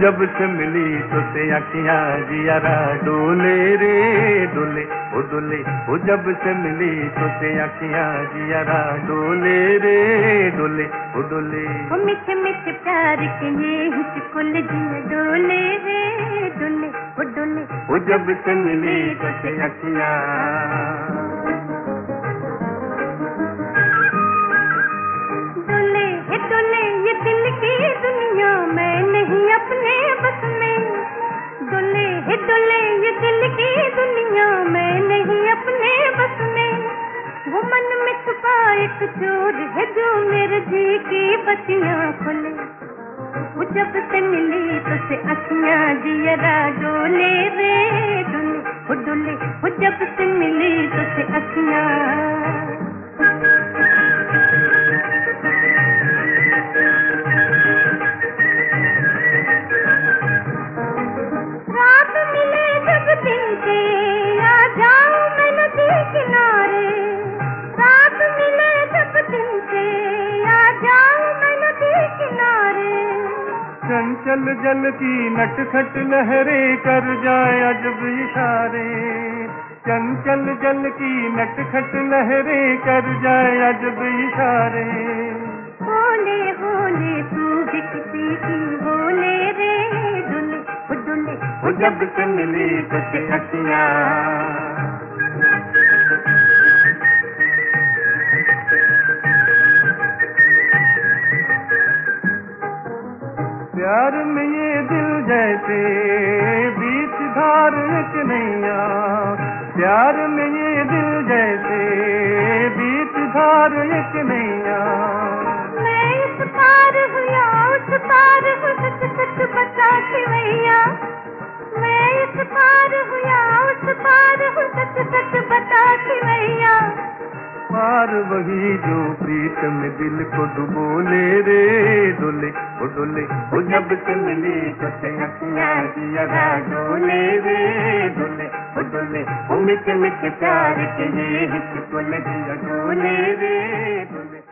जब से मिली तो से अखियाँ जियारा डोले रे डोले ओ डोले ओ जब से मिली तो से अखियाँ जियारा डोले रे डोले ओ डोले। ओ मिठे मिठे प्यार के ये हिचकुल जिया डोले रे डोले ओ डोले। ओ जब से मिली तो से अखियाँ चोर है जो मेरे जी की पतिया खुले। वो जब से मिली तो से अखियाँ जियरा डोले रे डोले वो डोले, वो जब से मिली तो से अखियाँ चंचल जल की नटखट लहरे कर जाए अजब इशारे। चंचल जल की नटखट लहरे कर जाए अजब इशारे। होले होले तू भी किसी की होले रे ओ डुले जब से मिली तो से प्यार में ये दिल जैसे बीच धार एक नैया। प्यार में ये दिल जैसे बीच धार एक नैया। पार वही जो प्रीतम दिल को डुबोले रे। डोले, ओ डोले, ओ जब से मिली डोले रे। डोले, ओ डोले, ओ मिट मिट प्यार के ये हिचको लगी डोले रे। डोले